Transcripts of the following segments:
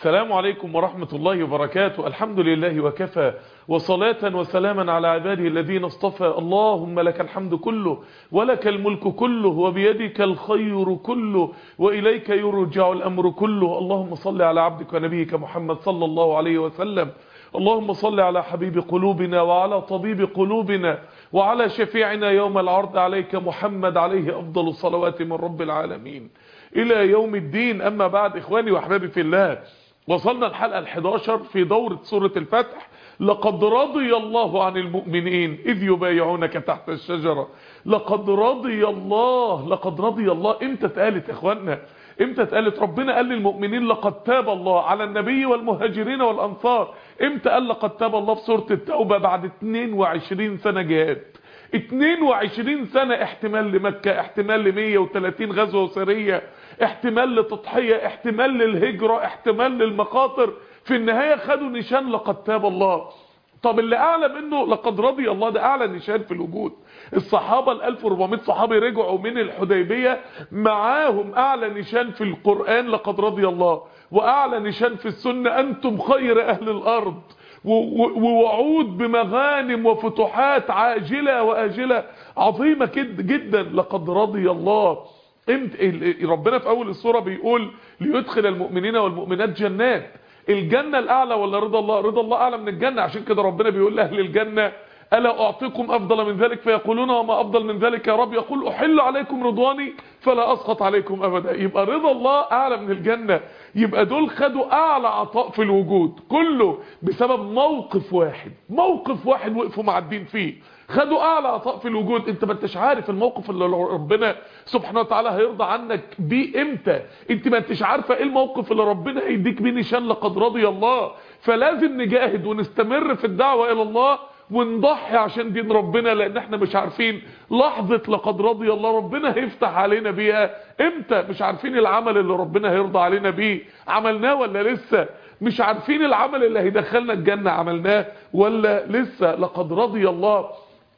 السلام عليكم ورحمة الله وبركاته. الحمد لله وكفى. وصلاة وسلاما على عباده الذين اصطفى. اللهم لك الحمد كله ولك الملك كله وبيدك الخير كله وإليك يرجع الأمر كله. اللهم صل على عبدك ونبيك محمد صلى الله عليه وسلم. اللهم صل على حبيب قلوبنا وعلى طبيب قلوبنا وعلى شفيعنا يوم العرض عليك محمد عليه أفضل الصلوات من رب العالمين. إلى يوم الدين. أما بعد إخواني وأحبابي في الله وصلنا الحلقة ال11 في دورة سورة الفتح. لقد رضي الله عن المؤمنين إذ يبايعونك تحت الشجرة. لقد رضي الله لقد رضي الله. إمتى اتقالت يا اخوانا إمتى اتقالت؟ ربنا قال للمؤمنين لقد تاب الله على النبي والمهاجرين والأنصار. إمتى قال لقد تاب الله في سورة التوبة؟ بعد 22 سنة جهاد 22 سنة احتمال لمكة احتمال ل 130 غزوة وسرية احتمال لتضحية احتمال للهجرة احتمال للمخاطر. في النهاية خدوا نشان لقد تاب الله. طب اللي اعلى منه لقد رضي الله ده أعلى نشان في الوجود. الصحابة ال 1400 صحابي رجعوا من الحديبية معاهم أعلى نشان في القرآن لقد رضي الله. وأعلى نشان في السنة أنتم خير أهل الأرض. ووعود بمغانم وفتوحات عاجلة وآجلة عظيمة جدا. لقد رضي الله. ربنا في أول السورة بيقول ليدخل المؤمنين والمؤمنات جنات. الجنة الأعلى ولا رضا الله؟ رضا الله أعلى من الجنة. عشان كده ربنا بيقول لأهل الجنة ألا أعطيكم أفضل من ذلك؟ فيقولون وما أفضل من ذلك يا رب. يقول أحل عليكم رضواني فلا أسخط عليكم أبدا. يبقى رضا الله أعلى من الجنة. يبقى دول خدوا أعلى عطاء في الوجود كله بسبب موقف واحد. موقف واحد وقفوا مع الدين فيه. خدوا أعلى عطاء في الوجود. أنت ما أنتش عارف الموقف اللي ربنا سبحانه وتعالى هيرضى عنك بيه إمتى. أنت ما أنتش عارفة إيه الموقف اللي ربنا هيديك بيه نشان لقد رضي الله. فلازم نجاهد ونستمر في الدعوة إلى الله ونضحي عشان دين ربنا لأن إحنا مش عارفين لحظة لقد رضي الله ربنا هيفتح علينا بيها إمتى. مش عارفين العمل اللي ربنا هيرضى علينا بيه. عملناه ولا لسه؟ مش عارفين العمل اللي هيدخلنا الجنة عملناه ولا لسه؟ لقد رضي الله.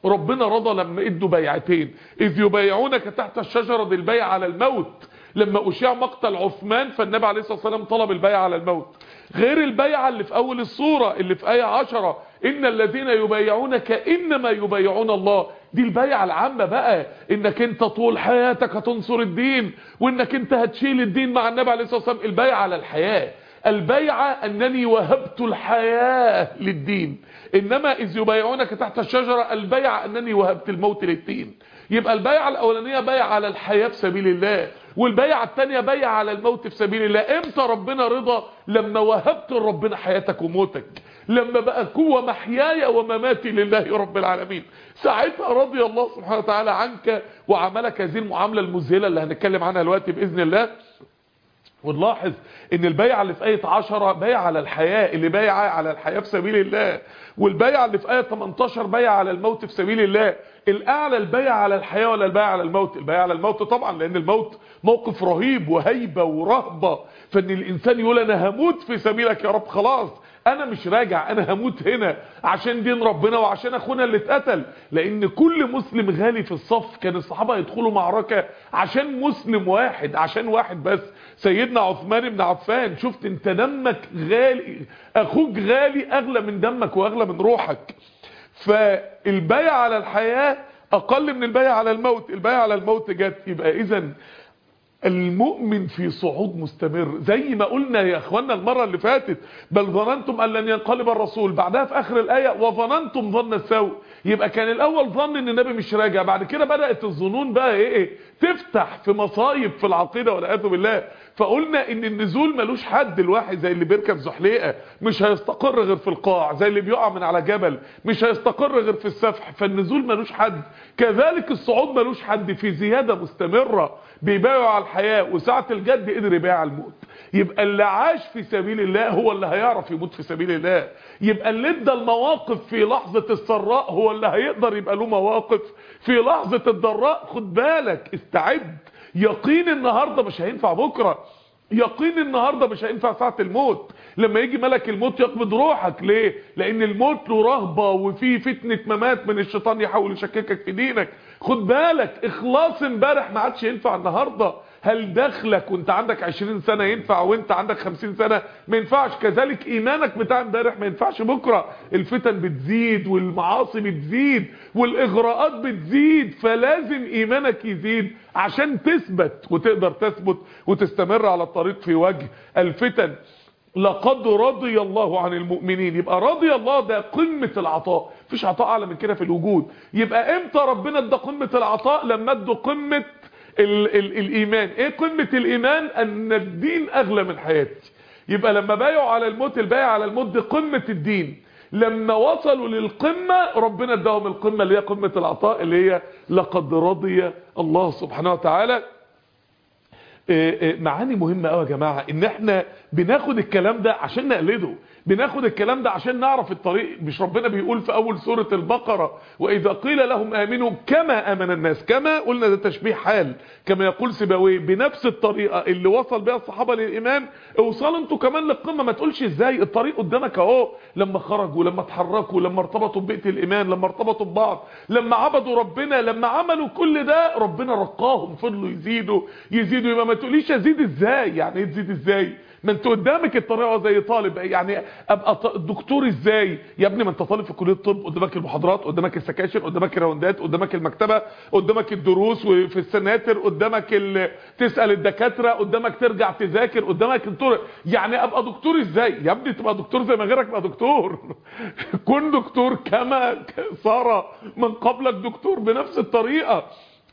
ربنا رضى لما إدوا بيعتين. إذ يبايعونك تحت الشجرة دي البيع على الموت. لما أشيع مقتل عثمان فالنبي عليه الصلاة والسلام طلب البيع على الموت. غير البيعة اللي في أول الصورة اللي في آية عشرة. إن الذين يبايعونك إنما يبايعون الله. دي البيعة العامة بقى. إنك أنت طول حياتك هتنصر الدين وإنك أنت هتشيل الدين مع النبي عليه الصلاة والسلام. البيعة على الحياة. البيعة أنني وهبت الحياة للدين. إنما إذ يبايعونك تحت الشجرة البيعة أنني وهبت الموت للدين. يبقى البيعة الأولانية بيعة على الحياة في سبيل الله. والبيعة التانية بيعة على الموت في سبيل الله. إمتى ربنا رضى لما وهبت لربنا حياتك وموتك. لما بقى قوة محياي ومماتي لله رب العالمين. ساعتها رضي الله سبحانه وتعالى عنك وعملك هذه المعاملة المذهلة اللي هنتكلم عنها دلوقتي بإذن الله. ونلاحظ إن البيعة اللي في آية 10 بيعة على الحياة اللي بيعة على الحياة في سبيل الله. والبيعة اللي في آية 18 بيعة على الموت في سبيل الله. الأعلى البيعة على الحياة ولا البيعة على الموت؟ البيعة على الموت طبعا لأن الموت موقف رهيب وهيبة ورهبة فإن الإنسان يقول أنا هموت في سبيلك يا رب خلاص أنا مش راجع أنا هموت هنا عشان دين ربنا وعشان أخونا اللي اتقتل. لأن كل مسلم غالي في الصف كان الصحابة يدخلوا معركة عشان مسلم واحد عشان واحد بس. سيدنا عثمان بن عفان شفت أنت دمك غالي أخوك غالي أغلى من دمك وأغلى من روحك. فالبيع على الحياة أقل من البيع على الموت. البيع على الموت جت يبقى إذا المؤمن في صعود مستمر. زي ما قلنا يا إخوانا المرة اللي فاتت بل ظننتم أن لن ينقلب الرسول. بعدها في آخر الآية وظننتم ظن السوء. يبقى كان الأول ظن إن النبي مش راجع بعد كده بدأت الظنون بقى إيه تفتح في مصايب في العقيدة والعياذ بالله. فقلنا إن النزول ملوش حد الواحد زي اللي بيركب زحليقة مش هيستقر غير في القاع زي اللي بيقع من على جبل مش هيستقر غير في السفح. فالنزول ملوش حد. كذلك الصعود ملوش حد في زيادة مستمرة بيبايعوا على الحياة وساعة الجد قدر على الموت. يبقى اللي عاش في سبيل الله هو اللي هيعرف يموت في سبيل الله. يبقى اللي ادى المواقف في لحظة السراء هو اللي هيقدر يبقى له مواقف. في لحظة الضراء خد بالك استعد. يقين النهاردة مش هينفع بكرة. يقين النهاردة مش هينفع ساعة الموت. لما يجي ملك الموت يقبض روحك. ليه؟ لأن الموت له رهبة وفي فتنة ممات من الشيطان يحاول يشككك في دينك. خد بالك إخلاص امبارح ما عادش ينفع النهاردة. هل دخلك وانت عندك 20 سنة ينفع وانت عندك 50 سنة؟ ما ينفعش. كذلك إيمانك بتاع امبارح ما ينفعش. بكرة الفتن بتزيد والمعاصي بتزيد والإغراءات بتزيد فلازم إيمانك يزيد عشان تثبت وتقدر تثبت وتستمر على الطريق في وجه الفتن. لقد رضي الله عن المؤمنين. يبقى رضي الله ده قمة العطاء. مفيش عطاء أعلى من كده في الوجود. يبقى إمتى ربنا ادى قمة العطاء؟ لما ادى قمة ال ال الإيمان. إيه قمة الإيمان؟ أن الدين أغلى من حياتي. يبقى لما بايعوا على الموت البايع على الموت دي قمة الدين. لما وصلوا للقمة ربنا اداهم القمة اللي هي قمة العطاء اللي هي لقد رضي الله سبحانه وتعالى معاني مهمة قوي يا جماعة إن إحنا بناخد الكلام ده عشان نقلده بناخد الكلام ده عشان نعرف الطريق مش ربنا بيقول في أول سورة البقرة وإذا قيل لهم آمنوا كما آمن الناس كما قلنا ده تشبيه حال كما يقول سيبويه بنفس الطريقة اللي وصل بها الصحابة للايمان اوصلوا أنتوا كمان للقمة ما تقولش إزاي الطريق قدامك أهو لما خرجوا لما اتحركوا لما ارتبطوا ببيئة الايمان لما ارتبطوا ببعض لما عبدوا ربنا لما عملوا كل ده ربنا رقاهم فضلوا يزيدوا يزيدوا يبقى ما تقوليش أزيد إزاي؟ يعني إيه تزيد إزاي؟ ما أنت قدامك الطريقة زي طالب يعني أبقى دكتور إزاي؟ يا ابني ما أنت طالب في كلية الطب قدامك المحاضرات قدامك السكاشن قدامك الراوندات قدامك المكتبة قدامك الدروس وفي السناتر قدامك تسأل الدكاترة قدامك ترجع تذاكر قدامك الطرق يعني أبقى دكتور إزاي؟ يا ابني تبقى دكتور زي ما غيرك بقى دكتور. كن دكتور كما صار من قبلك دكتور بنفس الطريقة.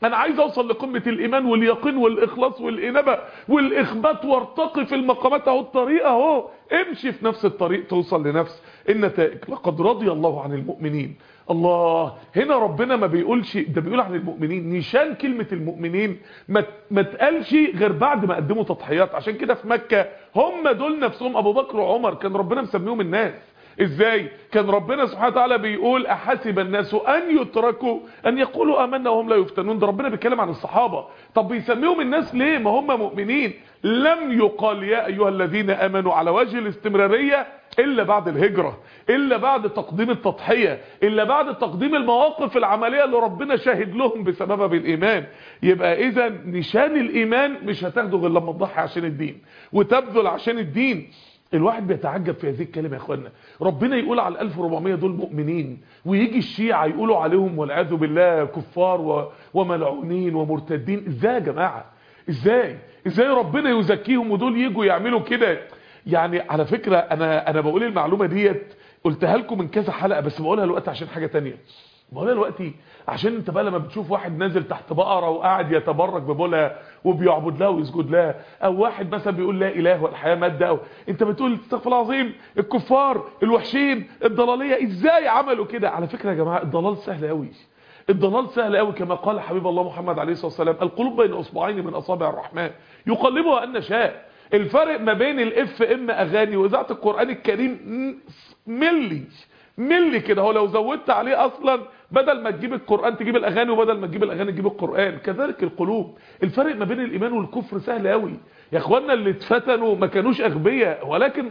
أنا عايز أوصل لقمة الإيمان واليقين والإخلاص والإنابة والإخبات وارتقي في المقامات أهو الطريق أهو. امشي في نفس الطريق توصل لنفس النتائج. لقد رضي الله عن المؤمنين. الله هنا ربنا ما بيقولش ده بيقول عن المؤمنين. نشان كلمة المؤمنين ما ما تقالش غير بعد ما قدموا تضحيات. عشان كده في مكة هم دول نفسهم. أبو بكر وعمر كان ربنا مسميهم الناس. إزاي؟ كان ربنا سبحانه وتعالى بيقول أحسب الناس أن يتركوا أن يقولوا آمنا وهم لا يفتنون. ده ربنا بيتكلم عن الصحابة. طب بيسميهم الناس ليه؟ ما هم مؤمنين. لم يقال يا أيها الذين آمنوا على وجه الاستمرارية إلا بعد الهجرة إلا بعد تقديم التضحية إلا بعد تقديم المواقف العملية اللي ربنا شاهد لهم بسببها بالإيمان. يبقى اذا نشان الإيمان مش هتاخده غير لما تضحي عشان الدين. وتبذل عشان الدين. الواحد بيتعجب في هذه الكلمة يا اخوانا ربنا يقول على 1400 دول مؤمنين ويجي الشيعة يقولوا عليهم والعياذ بالله كفار. وملعونين ومرتدين. إزاي يا جماعة؟ إزاي؟ إزاي ربنا يزكيهم ودول يجوا يعملوا كده؟ يعني على فكرة أنا أنا بقول المعلومة ديت قلتها لكم من كذا حلقة بس بقولها دلوقتي عشان حاجة تانية. بقولها دلوقتي؟ عشان انت بقى لما بتشوف واحد نازل تحت بقرة وقاعد يتبرك ببولها وبيعبد لها ويسجد لها أو واحد مثلا بيقول لا إله والحياة مادة أو انت بتقول استغفر الله العظيم الكفار الوحشين الضلالية إزاي عملوا كده؟ على فكرة يا جماعة الضلال سهل قوي الضلال سهل قوي كما قال حبيب الله محمد عليه الصلاة والسلام القلوب بين أصبعين من أصابع الرحمن. يقلبها أن شاء الفرق ما بين الإف إم أغاني وإذاعة القرآن الكريم ملي ملي كده. هو لو زودت عليه أصلا بدل ما تجيب القرآن تجيب الأغاني وبدل ما تجيب الأغاني تجيب القرآن. كذلك القلوب. الفرق ما بين الإيمان والكفر سهل قوي يا اخوانا اللي اتفتنوا ما كانوش أغبياء ولكن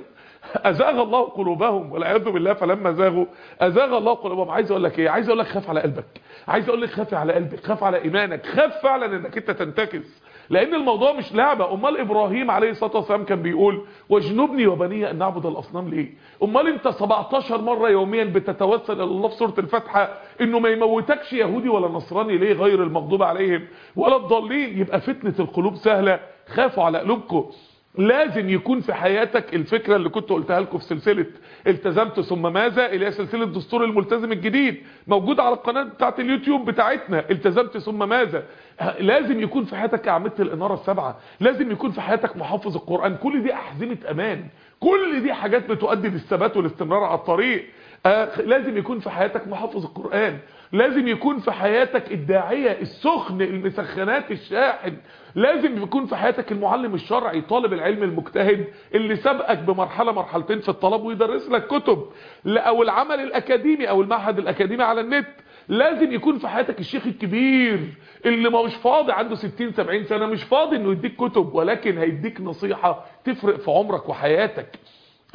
أزاغ الله قلوبهم والعياذ بالله فلما زاغوا أزاغ الله قلوبهم. عايز أقول لك إيه؟ عايز أقول لك خاف على قلبك. عايز أقول لك خاف على قلبك. خاف على إيمانك. خاف فعلا إنك أنت تنتكس. لأن الموضوع مش لعبة. أمال إبراهيم عليه الصلاة والسلام كان بيقول واجنبني وبني أن نعبد الأصنام. ليه؟ أمال أنت 17 مرة يوميا بتتوسل إلى الله في سورة الفاتحة إنه ما يموتكش يهودي ولا نصراني؟ ليه غير المغضوب عليهم؟ ولا الضالين. يبقى فتنة القلوب سهلة. خافوا على قلوبكم. لازم يكون في حياتك الفكرة اللي كنت قلتها لكم في سلسلة التزمت ثم ماذا؟ اللي هي سلسلة دستور الملتزم الجديد موجود على القناة بتاعت اليوتيوب بتاعتنا. التزمت ثم ماذا؟ لازم يكون في حياتك اعمدة الإنارة السبعة لازم يكون في حياتك محافظ القرآن. كل دي أحزمة أمان. كل دي حاجات بتؤدي للثبات والاستمرار على الطريق. آه لازم يكون في حياتك محافظ القرآن. لازم يكون في حياتك الداعية السخن المسخنات الشاحن. لازم يكون في حياتك المعلم الشرعي طالب العلم المجتهد اللي سبقك بمرحلة مرحلتين في الطلب ويدرس لك كتب أو العمل الأكاديمي أو المعهد الأكاديمي على النت. لازم يكون في حياتك الشيخ الكبير اللي ما مش فاضي عنده 60 70 سنة مش فاضي إنه يديك كتب ولكن هيديك نصيحة تفرق في عمرك وحياتك.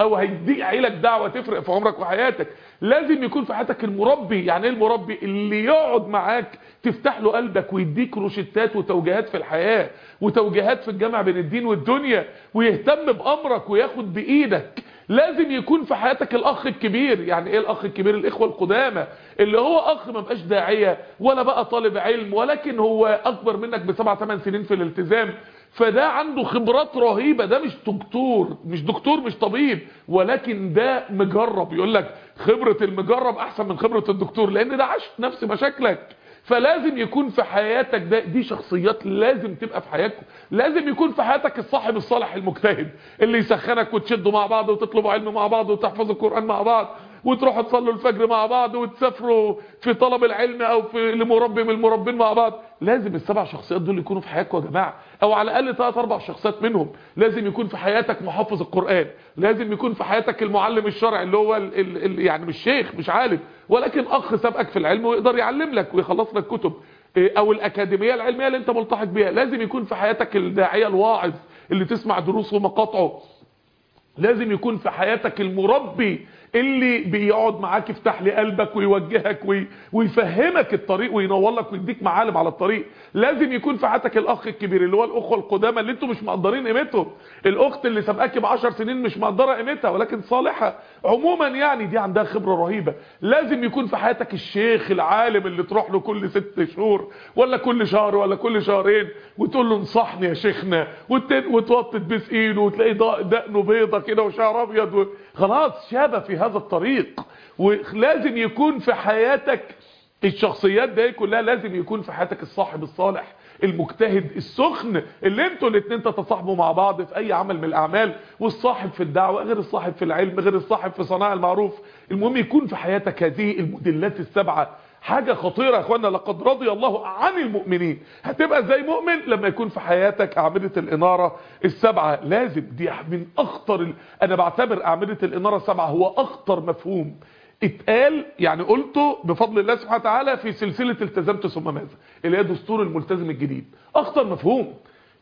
أو هيدي لك دعوة تفرق في عمرك وحياتك. لازم يكون في حياتك المربي يعني إيه المربي؟ اللي يقعد معاك تفتح له قلبك ويديك روشتات وتوجيهات في الحياة وتوجيهات في الجامع بين الدين والدنيا ويهتم بأمرك وياخد بإيدك. لازم يكون في حياتك الأخ الكبير. يعني إيه الأخ الكبير؟ الإخوة القدامى اللي هو أخ ما بقاش داعية ولا بقى طالب علم ولكن هو أكبر منك بسبع ثمان سنين في الالتزام. فده عنده خبرات رهيبة. ده مش دكتور مش دكتور مش طبيب ولكن ده مجرب. يقول لك خبرة المجرب أحسن من خبرة الدكتور لأن ده عاش نفس مشاكلك. فلازم يكون في حياتك ده دي شخصيات لازم تبقى في حياتكم لازم يكون في حياتك الصاحب الصالح المجتهد اللي يسخنك وتشدوا مع بعض وتطلبوا علم مع بعض وتحفظوا القرآن مع بعض. وتروحوا تصلوا الفجر مع بعض وتسافروا في طلب العلم أو في لمربي من المربين مع بعض. لازم السبع شخصيات دول يكونوا في حياتكم يا جماعة. أو على الأقل ثلاث أربع شخصيات منهم. لازم يكون في حياتك محافظ القرآن. لازم يكون في حياتك المعلم الشرعي اللي هو ال ال ال يعني مش شيخ مش عالم. ولكن أخ سابقك في العلم ويقدر يعلم لك ويخلص لك كتب. أو الأكاديمية العلمية اللي أنت ملتحق بيها. لازم يكون في حياتك الداعية الواعظ اللي تسمع دروسه ومقاطعه. لازم يكون في حياتك المربي اللي بيقعد معاك يفتح لي قلبك ويوجهك وي... ويفهمك الطريق وينور لك ويديك معالم على الطريق. لازم يكون في حياتك الأخ الكبير اللي هو الاخوه القدامى اللي أنتوا مش مقدرين قيمتهم الأخت اللي سابقاكي ب 10 سنين مش مقدرة قيمتها ولكن صالحة. عموما يعني دي عندها خبرة رهيبة لازم يكون في حياتك الشيخ العالم اللي تروح له كل ست شهور ولا كل شهر ولا كل شهرين وتقول له انصحني يا شيخنا وتوطي تبوس ايده وتلاقي دقنه بيضة كده وشعر أبيض. خلاص شاب في هذا الطريق ولازم يكون في حياتك الشخصيات دي كلها لازم يكون في حياتك الصاحب الصالح المجتهد السخن اللي أنتوا الاثنين تتصاحبوا مع بعض في أي عمل من الأعمال والصاحب في الدعوة غير الصاحب في العلم غير الصاحب في صناعه المعروف. المهم يكون في حياتك هذه الموديلات السبعة. حاجة خطيرة يا إخوانا لقد رضي الله عن المؤمنين. هتبقى زي مؤمن لما يكون في حياتك أعمدة الإنارة السبعة. لازم دي من أخطر ال... أنا بعتبر أعمدة الإنارة السبعة هو أخطر مفهوم. اتقال يعني قلته بفضل الله سبحانه وتعالى في سلسلة التزمت ثم ماذا اللي هي دستور الملتزم الجديد. أخطر مفهوم.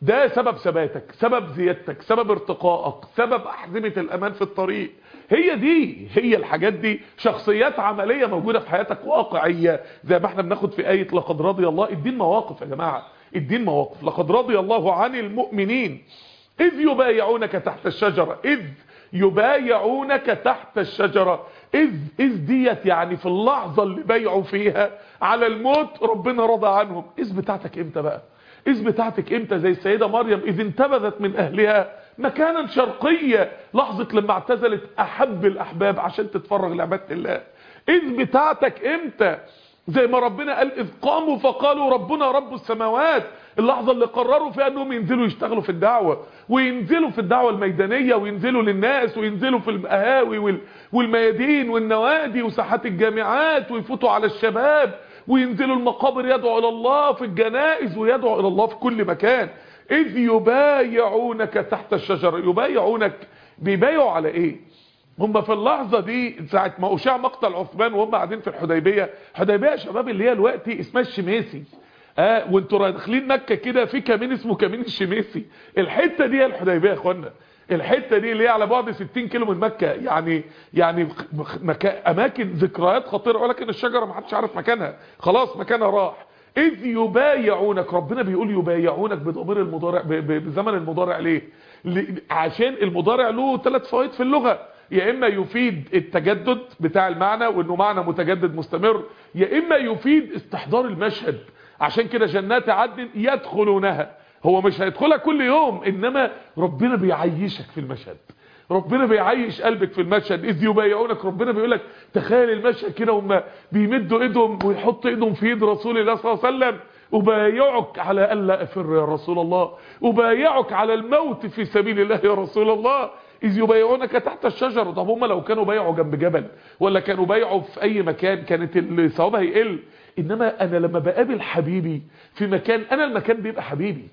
ده سبب ثباتك سبب زيادتك سبب ارتقائك سبب أحزمة الأمان في الطريق. هي دي هي الحاجات دي شخصيات عملية موجودة في حياتك واقعية زي ما إحنا بناخد في آية لقد رضي الله. الدين مواقف يا جماعة الدين مواقف. لقد رضي الله عن المؤمنين. إذ يبايعونك تحت الشجرة إذ يبايعونك تحت الشجرة. إذ إذ ديت يعني في اللحظة اللي بايعوا فيها على الموت ربنا رضى عنهم. إذ بتاعتك إمتى بقى؟ إذ بتاعتك إمتى؟ زي السيدة مريم إذ انتبذت من أهلها مكانا شرقية. لحظة لما اعتزلت أحب الأحباب عشان تتفرغ لعبادة الله. إذ بتاعتك إمتى؟ زي ما ربنا قال إذ قاموا فقالوا ربنا رب السماوات. اللحظة اللي قرروا فيها أنهم ينزلوا يشتغلوا في الدعوة وينزلوا في الدعوة الميدانية وينزلوا للناس وينزلوا في القهاوي والميادين والنوادي وساحات الجامعات ويفوتوا على الشباب وينزلوا المقابر يدعوا إلى الله في الجنائز ويدعوا إلى الله في كل مكان. إذ يبايعونك تحت الشجرة يبايعونك بيبايعوا على إيه؟ هم في اللحظة دي ساعة ما أشاع مقتل عثمان وهم قاعدين في الحديبية. حديبية يا شباب اللي هي الوقت اسمها الشميسي. آه وانتوا داخلين مكة كده في كمين اسمه كمين الشميسي. الحتة دي هي الحديبية يا إخوانا. الحتة دي اللي هي على بعد 60 كيلو من مكة يعني يعني مكا أماكن ذكريات خطيرة ولكن الشجرة ما حدش عارف مكانها. خلاص مكانها راح. إذ يبايعونك ربنا بيقول يبايعونك بضمير المضارع بزمن المضارع ليه؟ عشان المضارع له ثلاث فوائد في اللغة. يا إما يفيد التجدد بتاع المعنى وإنه معنى متجدد مستمر يا إما يفيد استحضار المشهد. عشان كده جنات عدن يدخلونها. هو مش هيدخلها كل يوم إنما ربنا بيعيشك في المشهد. ربنا بيعيش قلبك في المشهد. إذ يبايعونك ربنا بيقول لك تخيل المشهد كده هم بيمدوا إيدهم ويحطوا إيدهم في إيد رسول الله صلى الله عليه وسلم. أبايعك على ألا أفر يا رسول الله. أبايعك على الموت في سبيل الله يا رسول الله. إذ يبايعونك تحت الشجرة. طب هم لو كانوا بايعوا جنب جبل ولا كانوا بايعوا في أي مكان كانت الثواب هيقل إنما أنا لما بقابل حبيبي في مكان أنا المكان بيبقى حبيبي.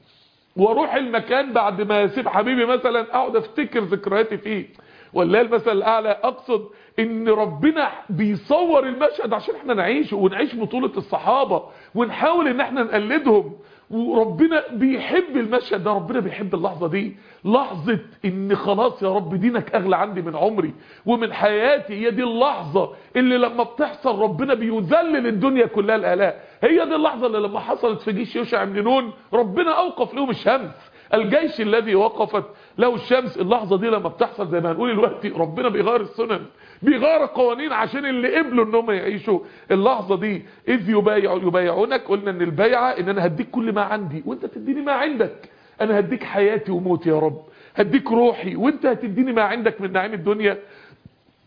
وأروح المكان بعد ما اسيب حبيبي مثلا أقعد أفتكر ذكرياتي فيه. ولا المثل الأعلى أقصد إن ربنا بيصور المشهد عشان إحنا نعيشه ونعيش بطولة الصحابة ونحاول إن إحنا نقلدهم. وربنا بيحب المشهد ده ربنا بيحب اللحظة دي. لحظة إن خلاص يا رب دينك أغلى عندي من عمري ومن حياتي. هي دي اللحظة اللي لما بتحصل ربنا بيذلل الدنيا كلها الآلاء. هي دي اللحظة اللي لما حصلت في جيش يوشع بن نون ربنا أوقف لهم الشمس. الجيش الذي وقفت له الشمس اللحظة دي لما بتحصل زي ما هنقول دلوقتي ربنا بيغير السنن. بيغير القوانين عشان اللي قبلوا إن هم يعيشوا. اللحظة دي إذ يبايع يبايعونك قلنا إن البيعة إن أنا هديك كل ما عندي وأنت تديني ما عندك. أنا هديك حياتي وموتي يا رب. هديك روحي وأنت هتديني ما عندك من نعيم الدنيا.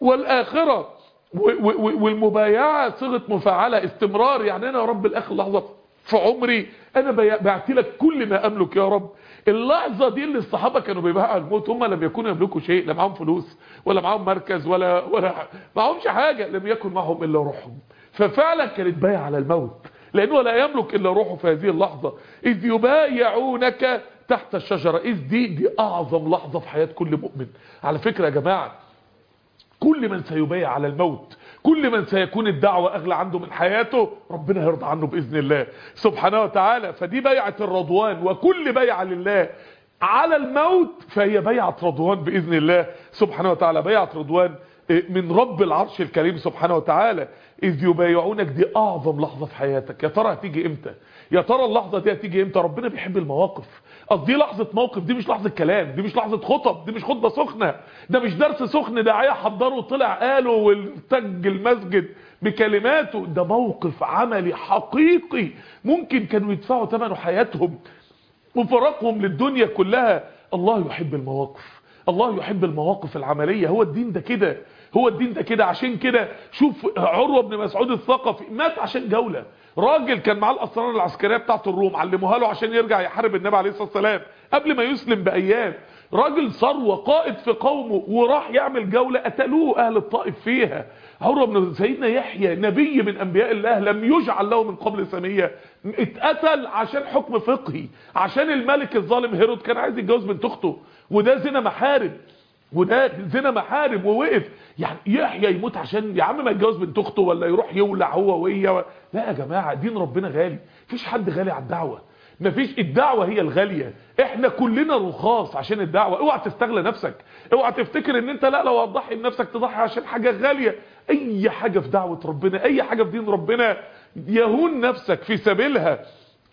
والآخرة والمبايعة صيغة مفاعلة استمرار. يعني أنا يا رب الآخر لحظة في عمري أنا بعت لك كل ما أملك يا رب. اللحظة دي اللي الصحابة كانوا بيبيعوا الموت هم لم يكونوا يملكوا شيء لا معاهم فلوس ولا معاهم مركز ولا ولا معاهمش حاجة لم يكن معهم إلا روحهم. ففعلا كانت بايع على الموت لأنه لا يملك إلا روحه في هذه اللحظة. إذ يبايعونك تحت الشجرة. إذ دي دي أعظم لحظة في حياة كل مؤمن. على فكرة يا جماعة كل من سيبايع على الموت كل من سيكون الدعوة أغلى عنده من حياته ربنا يرضى عنه بإذن الله. سبحانه وتعالى فدي بيعة الرضوان وكل بيعة لله. على الموت فهي بيعة رضوان بإذن الله. سبحانه وتعالى بيعة رضوان من رب العرش الكريم سبحانه وتعالى. إذ يبايعونك دي أعظم لحظة في حياتك. يا ترى هتيجي إمتى؟ يا ترى اللحظة دي هتيجي إمتى؟ ربنا بيحب المواقف. دي لحظة موقف دي مش لحظة كلام دي مش لحظة خطب دي مش خطبة سخنة ده مش درس سخن داعية حضره وطلع قاله والتج المسجد بكلماته. ده موقف عملي حقيقي ممكن كانوا يدفعوا ثمنه حياتهم وفراقهم للدنيا كلها. الله يحب المواقف الله يحب المواقف العملية. هو الدين ده كده هو الدين ده كده. عشان كده شوف عروة بن مسعود الثقفي مات عشان جولة. راجل كان معاه الأسرار العسكرية بتاعه الروم علموها له عشان يرجع يحارب النبي عليه الصلاة والسلام قبل ما يسلم بأيام. راجل ثروة قائد في قومه وراح يعمل جولة قتلوه أهل الطائف فيها. عروه بن سيدنا يحيى نبي من أنبياء الله لم يجعل له من قبل سمية. اتقتل عشان حكم فقهي عشان الملك الظالم هيرود كان عايز يتجوز بنت اخته وده زنا محارم وده زنا محارم ووقف. يعني يحيى يموت عشان يا عم ما يتجوز بنت أخته ولا يروح يولع هو وهي و... لا يا جماعة دين ربنا غالي. مفيش حد غالي على الدعوة. مفيش الدعوة هي الغالية. إحنا كلنا رخاص عشان الدعوة. اوعى تستغلى نفسك. اوعى تفتكر إن أنت لا لو هتضحي بنفسك تضحي عشان حاجة غالية. أي حاجة في دعوة ربنا أي حاجة في دين ربنا يهون نفسك في سبيلها.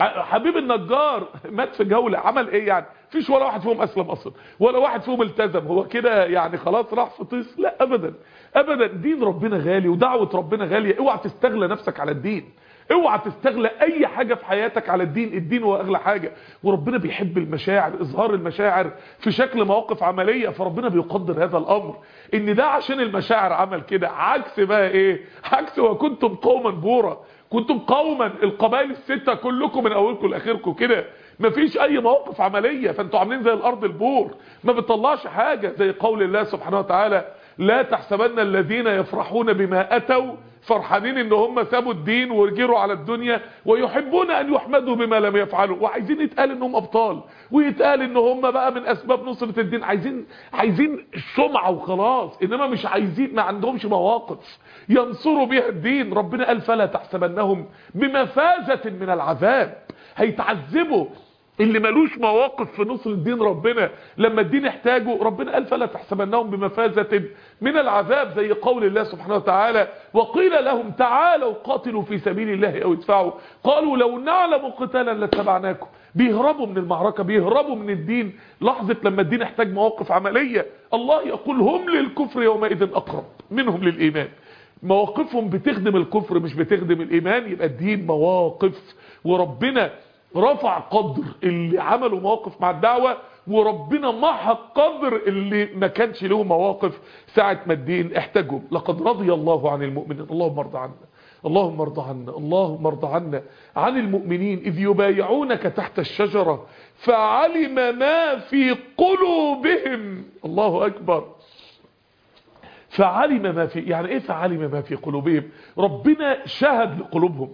حبيب النجار مات في جولة. عمل إيه يعني؟ فيش ولا واحد فيهم أسلم أصلا ولا واحد فيهم التزم هو كده يعني خلاص راح في طيس لا ابدا ابدا دين ربنا غالي ودعوة ربنا غالية اوعى تستغلى نفسك على الدين اوعى تستغلى أي حاجة في حياتك على الدين الدين هو أغلى حاجة وربنا بيحب المشاعر إظهار المشاعر في شكل مواقف عملية فربنا بيقدر هذا الأمر إن ده عشان المشاعر عمل كده عكس بقى إيه؟ عكس وكنتم قوما بورا كنتم قوما القبائل الستة كلكم من أولكم لآخركم كده مفيش أي مواقف عملية فأنتوا عاملين زي الأرض البور. ما بتطلعش حاجة زي قول الله سبحانه وتعالى لا تحسبن الذين يفرحون بما أتوا فرحانين إن هم سابوا الدين ورجروا على الدنيا ويحبون أن يحمدوا بما لم يفعلوا. وعايزين يتقال إنهم أبطال ويتقال إن هم بقى من أسباب نصرة الدين. عايزين عايزين السمعة وخلاص إنما مش عايزين ما عندهمش مواقف. ينصروا بها الدين. ربنا قال فلا تحسبنهم بمفازة من العذاب. هيتعذبوا. اللي ملوش مواقف في نصر الدين ربنا لما الدين يحتاجه ربنا قال فلا تحسبنهم بمفازة من العذاب زي قول الله سبحانه وتعالى وقيل لهم تعالوا قاتلوا في سبيل الله أو ادفعوا. قالوا لو نعلم قتالا لاتبعناكم. بيهربوا من المعركة بيهربوا من الدين. لحظة لما الدين يحتاج مواقف عملية الله يقول هم للكفر يومئذ أقرب منهم للإيمان. مواقفهم بتخدم الكفر مش بتخدم الإيمان. يبقى الدين مواقف وربنا رفع قدر اللي عملوا مواقف مع الدعوة وربنا محى قدر اللي ما كانش له مواقف ساعة ما الدين احتاجهم لقد رضي الله عن المؤمنين. اللهم ارضى عنا. اللهم ارضى عنا. اللهم ارضى عنا. عن المؤمنين إذ يبايعونك تحت الشجرة فعلم ما في قلوبهم. الله أكبر. فعلم ما في يعني إيه فعلم ما في قلوبهم؟ ربنا شهد لقلوبهم.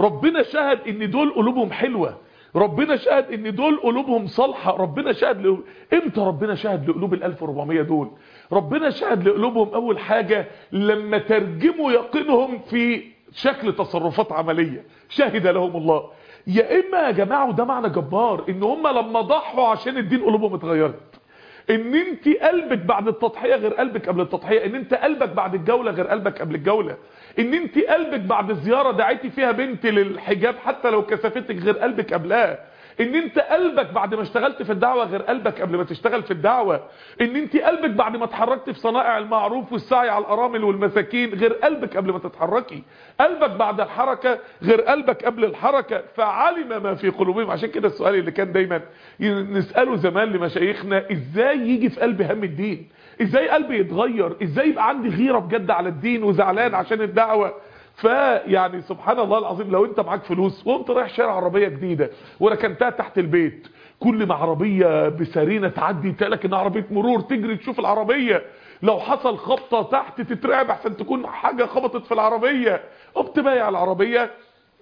ربنا شهد إن دول قلوبهم حلوة. ربنا شهد إن دول قلوبهم صالحة. ربنا شهد ل... إمتى ربنا شهد لقلوب ال 1400 دول؟ ربنا شهد لقلوبهم أول حاجة لما ترجموا يقينهم في شكل تصرفات عملية. شهد لهم الله. يا إما يا جماعة وده معنى جبار إن هم لما ضحوا عشان الدين قلوبهم اتغيرت. إن أنت قلبك بعد التضحية غير قلبك قبل التضحية إن أنت قلبك بعد الجولة غير قلبك قبل الجولة. إن أنت قلبك بعد زيارة دعيتي فيها بنت للحجاب حتى لو كسفتك غير قلبك قبلها. إن أنت قلبك بعد ما اشتغلت في الدعوة غير قلبك قبل ما تشتغل في الدعوة. إن أنت قلبك بعد ما اتحركت في صنائع المعروف والسعي على الأرامل والمساكين غير قلبك قبل ما تتحركي. قلبك بعد الحركة غير قلبك قبل الحركة. فعلم ما في قلوبهم. عشان كده السؤال اللي كان دايما نسأله زمان لمشايخنا إزاي يجي في قلبي هم الدين؟ إزاي قلبي يتغير؟ إزاي يبقى عندي غيرة بجد على الدين وزعلان عشان الدعوة؟ فيعني سبحان الله العظيم لو انت معاك فلوس وانت رايح شارع عربية جديدة وركنتها تحت البيت كل ما عربية بسرينة تعدي تلاقي ان عربية مرور تجري تشوف العربية. لو حصل خبطة تحت تترعب احسن تكون حاجة خبطت في العربية قمت بايع العربية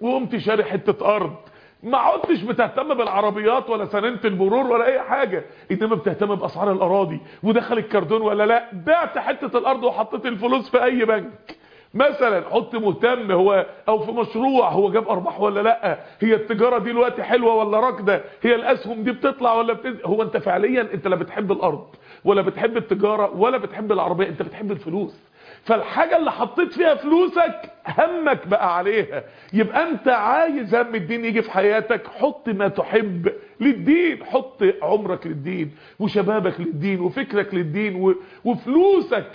وقمت شاري حتة أرض. ما عدتش بتهتم بالعربيات ولا سننت المرور ولا أي حاجة. انما بتهتم بأسعار الأراضي. ودخل الكردون ولا لا؟ بعت حتة الأرض وحطيت الفلوس في أي بنك. مثلا حط مهتم هو أو في مشروع هو جاب أرباح ولا لا؟ هي التجارة دي دلوقتي حلوة ولا راكدة؟ هي الأسهم دي بتطلع ولا بتنزل هو أنت فعليا أنت لا بتحب الأرض ولا بتحب التجارة ولا بتحب العربية أنت بتحب الفلوس. فالحاجة اللي حطيت فيها فلوسك همك بقى عليها. يبقى أنت عايز هم الدين يجي في حياتك حط ما تحب للدين. حط عمرك للدين وشبابك للدين وفكرك للدين. وفلوسك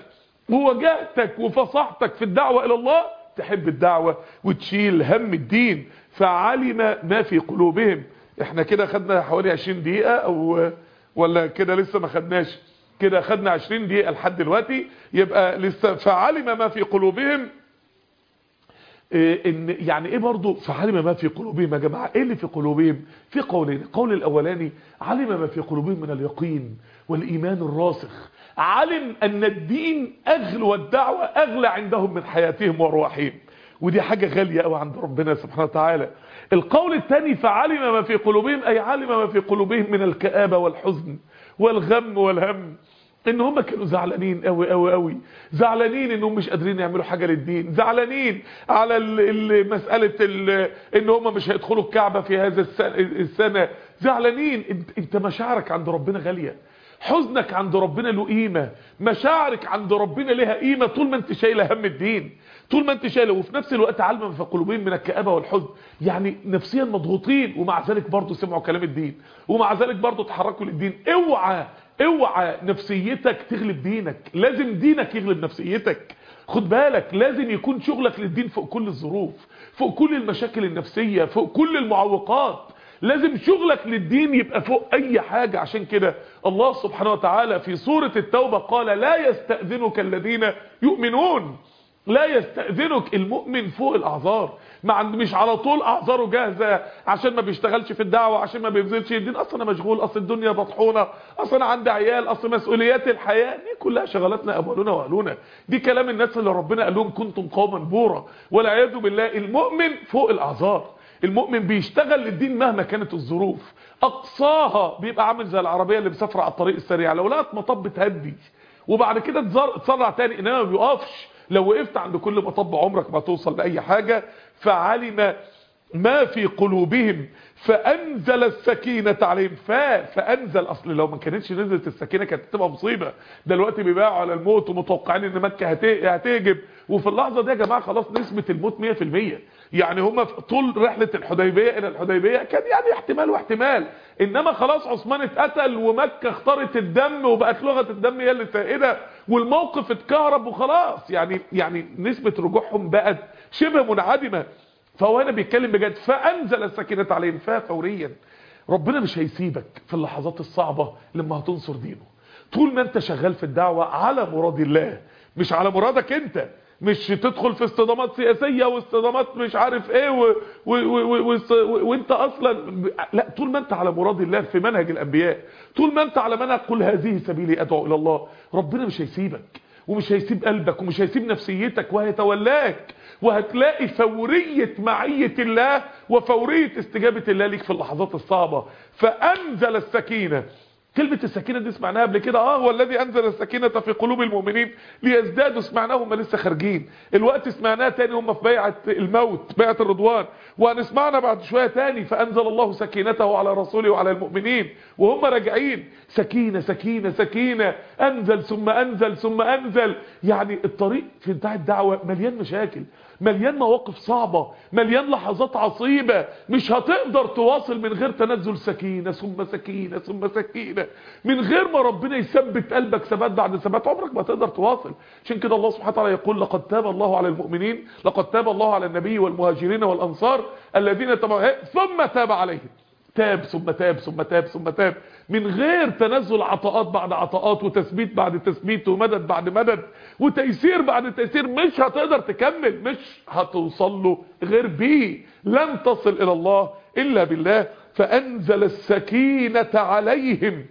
ووجهتك وفصحتك في الدعوة إلى الله تحب الدعوة وتشيل هم الدين. فعلم ما في قلوبهم. إحنا كده خدنا حوالي 20 دقيقة أو ولا كده لسه ما خدناش؟ كده خدنا 20 دقيقة لحد دلوقتي يبقى لسه فعلم ما في قلوبهم. إيه إن يعني إيه برضو فعلم ما في قلوبهم يا جماعة؟ إيه اللي في قلوبهم؟ في قولين. القول الأولاني علم ما في قلوبهم من اليقين والإيمان الراسخ. علم أن الدين اغلى والدعوه أغلى عندهم من حياتهم وأرواحهم. ودي حاجة غالية قوي عند ربنا سبحانه وتعالى. القول الثاني فعلم ما في قلوبهم أي علم ما في قلوبهم من الكآبة والحزن والغم والهم. إن هم كانوا زعلانين قوي قوي قوي زعلانين إنهم مش قادرين يعملوا حاجة للدين. زعلانين على مسألة إن هم مش هيدخلوا الكعبة في هذا السنة. زعلانين. انت مشاعرك عند ربنا غالية. حزنك عند ربنا له قيمة. مشاعرك عند ربنا لها قيمة. طول ما أنت شايله هم الدين. طول ما أنت شايله وفي نفس الوقت علم في قلوبهم من الكآبة والحزن. يعني نفسيا مضغوطين. ومع ذلك برضه سمعوا كلام الدين. ومع ذلك برضه تحركوا للدين. اوعى اوعى نفسيتك تغلب دينك. لازم دينك يغلب نفسيتك. خد بالك لازم يكون شغلك للدين فوق كل الظروف فوق كل المشاكل النفسية فوق كل المعوقات. لازم شغلك للدين يبقى فوق أي حاجة. عشان كده الله سبحانه وتعالى في سورة التوبة قال لا يستأذنك الذين يؤمنون لا يستأذنك المؤمن فوق الأعذار. ما عند مش على طول اعذاره جاهزة. عشان ما بيشتغلش في الدعوة عشان ما بيبذلش الدين. أصلا أنا مشغول أصل الدنيا مطحونة أصل أنا عندي عيال أصل مسؤوليات الحياة. دي كلها شغلاتنا ابوالنا واهلنا دي كلام الناس اللي ربنا قال لهم كنتم قوما بورا. والعياذ بالله المؤمن فوق الأعذار. المؤمن بيشتغل للدين مهما كانت الظروف. أقصاها بيبقى عامل زي العربية اللي مسافره على الطريق السريع. لو لقت مطب تهدي. وبعد كده تسرع تاني إنما ما بيقفش. لو وقفت عند كل مطب عمرك ما توصل لأي حاجة فعلم ما في قلوبهم فأنزل السكينة عليهم. فا فأنزل أصل لو ما كانتش نزلت السكينة كانت تبقى مصيبة. دلوقتي بيباعوا على الموت ومتوقعين إن مكة هتهجم وفي اللحظة دي يا جماعة خلاص نسبة الموت 100% يعني هم طول رحلة الحديبية إلى الحديبية كان يعني احتمال واحتمال. إنما خلاص عثمان اتقتل ومكة اختارت الدم وبقت لغة الدم هي اللي سائدة والموقف اتكهرب وخلاص. يعني يعني نسبة رجوعهم بقت شبه منعدمة. فهو هنا بيتكلم بجد فأنزل السكينة عليهم فوريا ربنا مش هيسيبك في اللحظات الصعبة لما هتنصر دينه. طول ما أنت شغال في الدعوة على مراد الله مش على مرادك أنت. مش تدخل في اصطدامات سياسية واصطدامات مش عارف إيه و و و و وانت أصلا لا طول ما انت على مراد الله في منهج الأنبياء طول ما انت على منهج قل هذه سبيلي أدعو إلى الله ربنا مش هيسيبك ومش هيسيب قلبك ومش هيسيب نفسيتك وهيتولاك وهتلاقي فورية معية الله وفورية استجابة الله ليك في اللحظات الصعبة. فأنزل السكينة. كلمة السكينة دي سمعناها قبل كده؟ آه هو الذي أنزل السكينة في قلوب المؤمنين ليزدادوا سمعناها هم لسه خارجين. الوقت سمعناها تاني هم في بيعة الموت بيعة الرضوان. وهنسمعنا بعد شوية تاني فأنزل الله سكينته على رسوله وعلى المؤمنين وهم راجعين. سكينة سكينة سكينة. أنزل ثم أنزل ثم أنزل. يعني الطريق في بتاع الدعوة مليان مشاكل. مليان مواقف صعبة مليان لحظات عصيبة مش هتقدر تواصل من غير تنزل سكينة ثم سكينة ثم سكينة. من غير ما ربنا يثبت قلبك ثبات بعد ثبات عمرك ما تقدر تواصل. عشان كده الله سبحانه وتعالى يقول لقد تاب الله على المؤمنين لقد تاب الله على النبي والمهاجرين والأنصار الذين تبعوا ثم تاب عليهم. تاب ثم تاب ثم تاب ثم تاب. من غير تنزل عطاءات بعد عطاءات وتثبيت بعد تثبيت ومدد بعد مدد وتيسير بعد تيسير مش هتقدر تكمل مش هتوصل له. غير بيه لن تصل إلى الله إلا بالله فأنزل السكينة عليهم.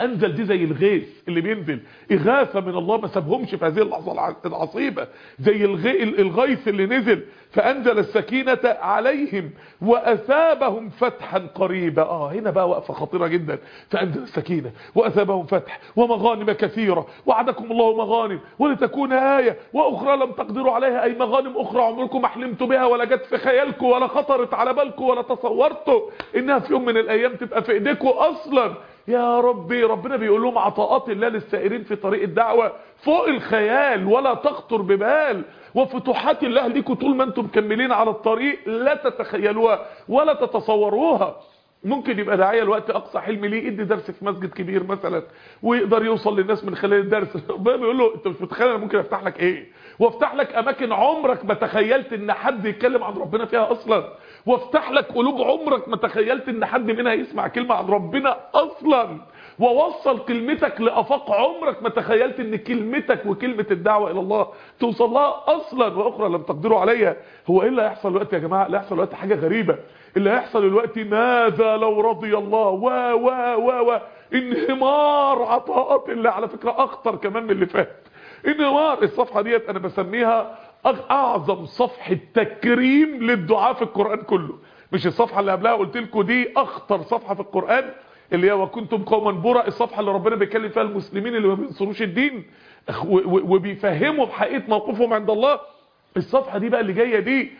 أنزل دي زي الغيث اللي بينزل. إغاثة من الله ما سابهمش في هذه اللحظة العصيبة. زي الغي الغيث اللي نزل فأنزل السكينة عليهم وأثابهم فتحا قريبا. آه هنا بقى وقفة خطيرة جدا. فأنزل السكينة وأثابهم فتح ومغانم كثيرة. وعدكم الله مغانم ولتكون آية وأخرى لم تقدروا عليها. أي مغانم أخرى عمركم ما حلمتوا بها ولا جت في خيالكم ولا خطرت على بالكم ولا تصورتوا إنها في يوم من الأيام تبقى في إيديكم أصلا. يا ربي ربنا بيقول لهم عطاءات الله للسائرين في طريق الدعوة. فوق الخيال ولا تخطر ببال. وفتوحات الله ليكم طول ما أنتم مكملين على الطريق لا تتخيلوها ولا تتصوروها. ممكن يبقى داعية الوقت أقصى حلم ليه يدي درس في مسجد كبير مثلا ويقدر يوصل للناس من خلال الدرس. بيقول له أنت مش متخيل أنا ممكن أفتح لك إيه؟ وافتح لك أماكن عمرك ما تخيلت إن حد يتكلم عن ربنا فيها أصلا. وافتح لك قلوب عمرك ما تخيلت إن حد منها يسمع كلمة عن ربنا أصلا. ووصل كلمتك لأفاق عمرك ما تخيلت إن كلمتك وكلمة الدعوة إلى الله توصل لها أصلا وأخرى لم تقدروا عليها. هو إيه اللي هيحصل دلوقتي يا جماعة؟ اللي هيحصل دلوقتي حاجة غريبة. اللي هيحصل دلوقتي ماذا لو رضي الله؟ و و و و انهمار عطاءات الله. على فكرة أخطر كمان من اللي فات. انهمار. الصفحة ديت أنا بسميها أعظم صفحه تكريم للدعاء في القرآن كله. مش الصفحة اللي قبلها قلت لكم دي أخطر صفحة في القرآن اللي هي وكنتم قوما برا الصفحة اللي ربنا بيتكلم فيها المسلمين اللي ما بينصروش الدين وبيفهموا بحقيقة موقفهم عند الله. الصفحة دي بقى اللي جاية دي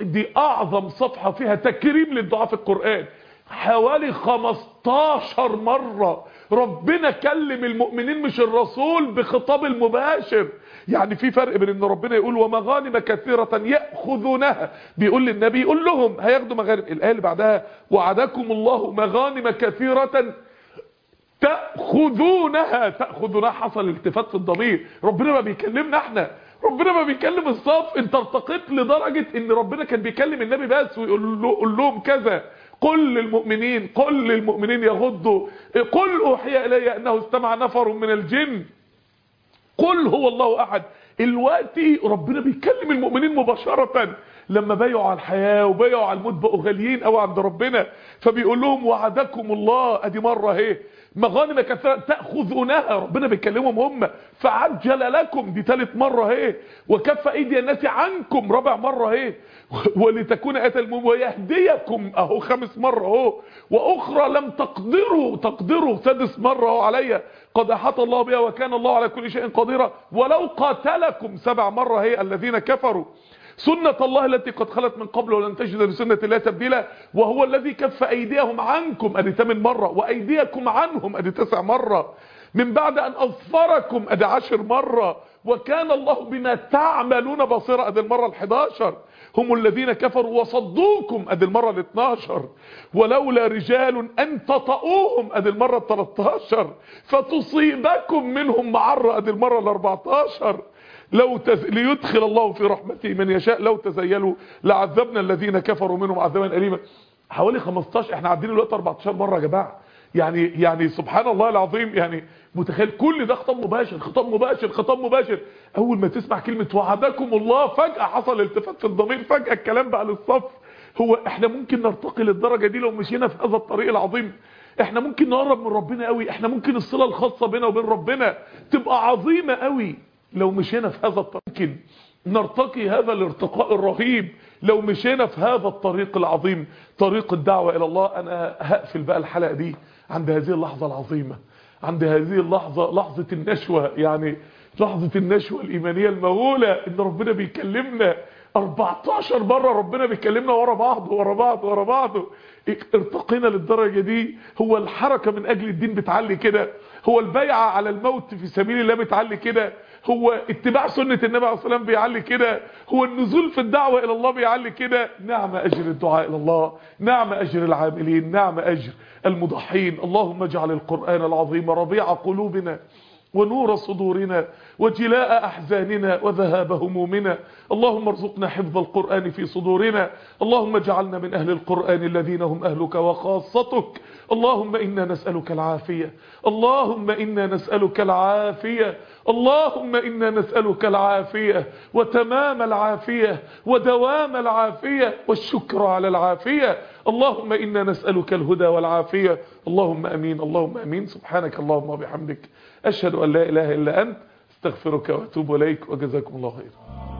دي أعظم صفحة فيها تكريم للدعاء في القرآن. حوالي 15 مرة ربنا كلم المؤمنين مش الرسول بخطاب المباشر. يعني في فرق بين إن ربنا يقول ومغانم كثيرة يأخذونها. بيقول للنبي يقول لهم هياخدوا مغانم. الآية اللي بعدها وعدكم الله مغانم كثيرة تأخذونها. تأخذونها حصل التفات في الضمير. ربنا ما بيكلمنا إحنا. ربنا ما بيكلم الصف. انت ارتقيت لدرجة إن ربنا كان بيكلم النبي بس ويقول له لهم كذا. قل للمؤمنين قل للمؤمنين يغضوا. قل أوحي إلي أنه استمع نفر من الجن. قل هو الله أحد. الوقت ربنا بيكلم المؤمنين مباشرة. لما بايعوا على الحياة وبايعوا على الموت بقوا غاليين قوي عند ربنا. فبيقول لهم وعدكم الله. أدي مرة أهي. مغانم كثيرة تأخذونها. ربنا بيكلمهم هم. فعجل لكم. دي ثالث مرة اهي. وكف أيدي الناس عنكم. رابع مرة اهي. ولتكون اتى المؤمن ويهديكم. أهو خامس مرة اهو. وأخرى لم تقدروا. تقدروا. سادس مرة اهو عليا. قد أحاط الله بها وكان الله على كل شيء قديرا. ولو قاتلكم. سبع مرة هي الذين كفروا. سنة الله التي قد خلت من قبل ولن تجد لسنة الله تبديلا وهو الذي كف أيديهم عنكم ادي ثمان مرة وأيديكم عنهم ادي تسع مرة من بعد أن أظفركم ادي عشر مرة وكان الله بما تعملون بصيرا ادي المرة الحداشر. هم الذين كفروا وصدوكم ادي المرة الاثناشر ولولا رجال أن تطؤوهم ادي المرة التلتاشر فتصيبكم منهم معرة ادي المرة الأربعتاشر. لو تز... ليدخل الله في رحمته من يشاء لو تزيلوا لعذبنا الذين كفروا منهم عذابا أليما. حوالي 15 إحنا عدينا الوقت 14 مرة يا جماعة. يعني يعني سبحان الله العظيم يعني متخيل كل ده خطاب مباشر خطاب مباشر خطاب مباشر. أول ما تسمع كلمة وعدكم الله فجأة حصل التفات في الضمير فجأة الكلام بقى للصف. هو إحنا ممكن نرتقي للدرجة دي لو مشينا في هذا الطريق العظيم. إحنا ممكن نقرب من ربنا قوي إحنا ممكن الصلة الخاصة بينا وبين ربنا تبقى عظيمة قوي لو مشينا في هذا الطريق نرتقي هذا الارتقاء الرهيب. لو مشينا في هذا الطريق العظيم طريق الدعوة إلى الله أنا هقفل بقى الحلقة دي عند هذه اللحظة العظيمة عند هذه اللحظة لحظة النشوة يعني لحظة النشوة الإيمانية المهولة إن ربنا بيكلمنا. 14 مرة ربنا بيكلمنا ورا بعض ورا بعض ورا بعض. ارتقينا للدرجة دي. هو الحركة من أجل الدين بتعلي كده. هو البيعة على الموت في سبيل الله بتعلي كده. هو اتباع سنة النبي عليه الصلاة والسلام بيعلي كده هو النزول في الدعوة إلى الله بيعلي كده. نعم أجر الدعاء إلى الله نعم أجر العاملين نعم أجر المضحين. اللهم اجعل القرآن العظيم ربيع قلوبنا. ونور صدورنا وجلاء أحزاننا وذهاب همومنا. اللهم ارزقنا حفظ القرآن في صدورنا. اللهم اجعلنا من أهل القرآن الذين هم أهلك وخاصتك. اللهم إنا نسألك العافية. اللهم إنا نسألك العافية. اللهم إنا نسألك العافية. وتمام العافية. ودوام العافية. والشكر على العافية. اللهم إنا نسألك الهدى والعافية. اللهم أمين. اللهم أمين. سبحانك اللهم وبحمدك. أشهد أن لا إله إلا أنت أستغفرك وأتوب إليك وجزاكم الله خيرا.